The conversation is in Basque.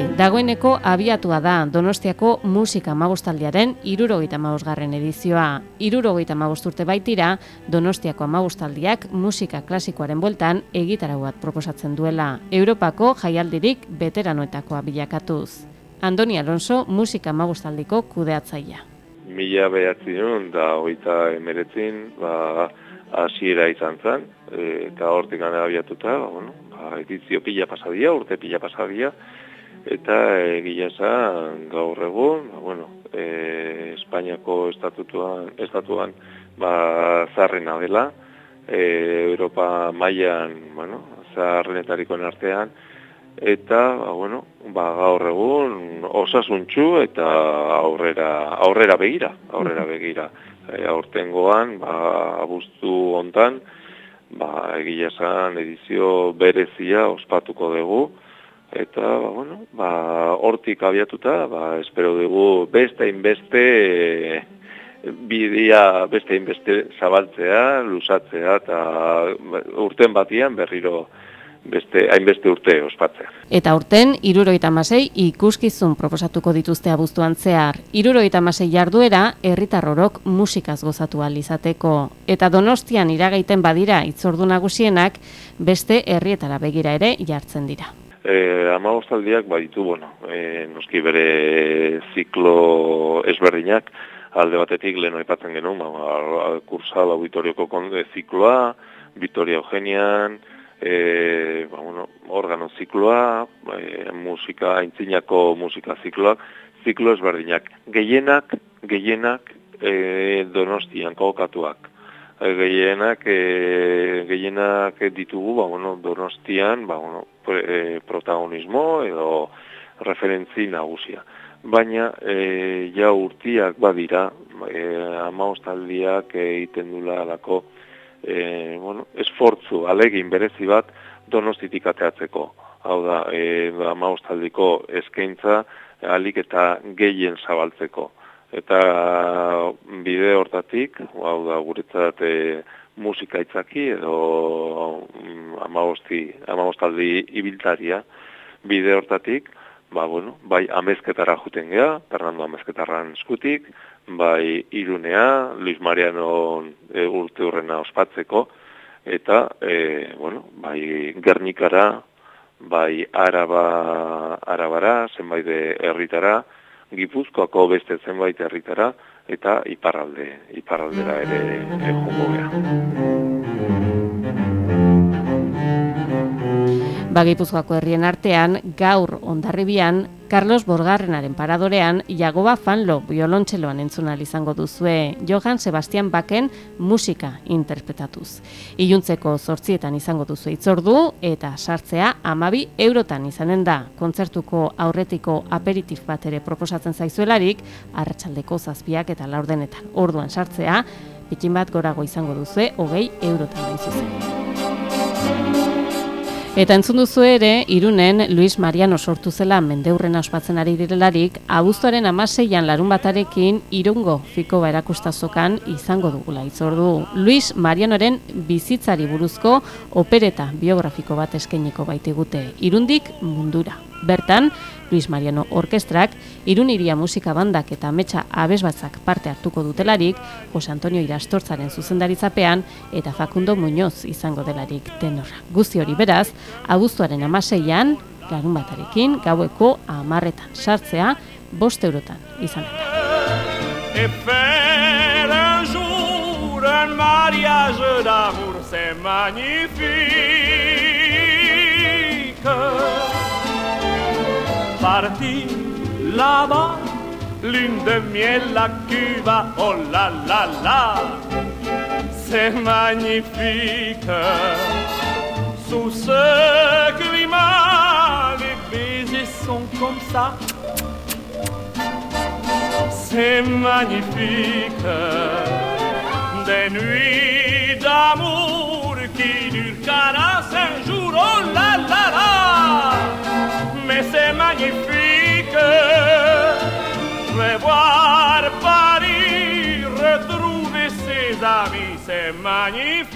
Bai, dagoeneko abiatua da Donostiako musika magustaldiaren irurogeita magusgarren edizioa. Irurogeita magusturte baitira, Donostiako magustaldiak musika klasikoaren bueltan egitarau bat proposatzen duela. Europako jaialdirik veteranoetakoa bilakatuz. Andoni Alonso musika magustaldiko kudeatzaia. Mila behatzi da hoita emeretzin, ba, asiera izan zen, eta hortik abiatuta, ba, bueno, ba, edizio pila pasadia, urte pila pasadia, eta egia esan gaur egun, ba, bueno, e, Espainiako estatutuan, estatuan ba, zarrena dela, e, Europa mailan, bueno, zarrenetarikoen artean, eta ba, bueno, ba, gaur egun osasuntxu eta aurrera, aurrera begira, aurrera begira. E, aurtengoan, ba, abuztu hontan, ba, egia esan edizio berezia ospatuko dugu, eta ba, bueno, ba, hortik abiatuta, ba, espero dugu beste inbeste e, bidea beste inbeste zabaltzea, lusatzea eta urten batian berriro beste hainbeste urte ospatzea. Eta urten, iruroita masei ikuskizun proposatuko dituzte abuztuan zehar. Iruroita masei jarduera, herritarrorok musikaz gozatu izateko. Eta donostian iragaiten badira itzordu nagusienak, beste herrietara begira ere jartzen dira. E, ama ostaldiak baditu, bueno, e, noski bere ziklo ezberdinak, alde batetik lehen aipatzen genuen, ba, kursal auditorioko konde zikloa, Vitoria Eugenian, e, ba, bueno, organo zikloa, e, musika, aintzinako musika zikloak, ziklo ezberdinak. Gehienak, gehienak e, donostian kokatuak. Gehienak, e, gehienak ditugu, ba, bueno, donostian, ba, bueno, e, protagonismo edo referentzi nagusia. Baina e, ja urtiak badira, e, ama ostaldiak egiten dula alako e, bueno, esfortzu, alegin berezi bat donostitik ateatzeko. Hau da, e, ama ostaldiko eskaintza alik eta gehien zabaltzeko. Eta bide hortatik, hau da, guretzat e, musika itzaki edo mm, amagosti, amagostaldi ibiltaria bide hortatik, ba, bueno, bai amezketara juten geha, Fernando amezketarran eskutik, bai irunea, Luis Mariano e, urte hurrena ospatzeko, eta, e, bueno, bai Gernikara, bai Araba, Arabara, zenbait herritara, Gipuzkoako beste zenbait herritara, eta iparralde, iparraldera ere e, Bagipuzkoako herrien artean, gaur ondarribian, Carlos Borgarrenaren paradorean, Jagoba Fanlo biolontxeloan entzunal izango duzue, Johan Sebastian Baken musika interpretatuz. Iluntzeko zortzietan izango duzu itzordu, eta sartzea amabi eurotan izanen da. Kontzertuko aurretiko aperitif bat ere proposatzen zaizuelarik, arratsaldeko zazpiak eta laurdenetan. Orduan sartzea, pikin bat gorago izango duzue, hogei eurotan da izuzen. Eta entzun duzu ere, irunen Luis Mariano sortu zela mendeurren ospatzen ari direlarik, abuztuaren amaseian larun batarekin irungo fiko barakustazokan izango dugula itzordu. Luis Marianoren bizitzari buruzko opereta biografiko bat eskeniko baitigute irundik mundura. Bertan, Luis Mariano Orkestrak, Iruniria Musika Bandak eta Metxa Abesbatzak parte hartuko dutelarik, Jose Antonio Irastortzaren zuzendaritzapean eta Facundo Muñoz izango delarik tenorra. Guzti hori beraz, abuztuaren amaseian, garun batarekin, gaueko amarretan sartzea, bost eurotan izan eta. un mariage d'amour, c'est magnifique. Parti là-bas, lune de miel, la Cuba, oh la la la, c'est magnifique. Sous ce climat, les baisers sont comme ça, c'est magnifique. Des nuits d'amour qui durent qu'à magnifique.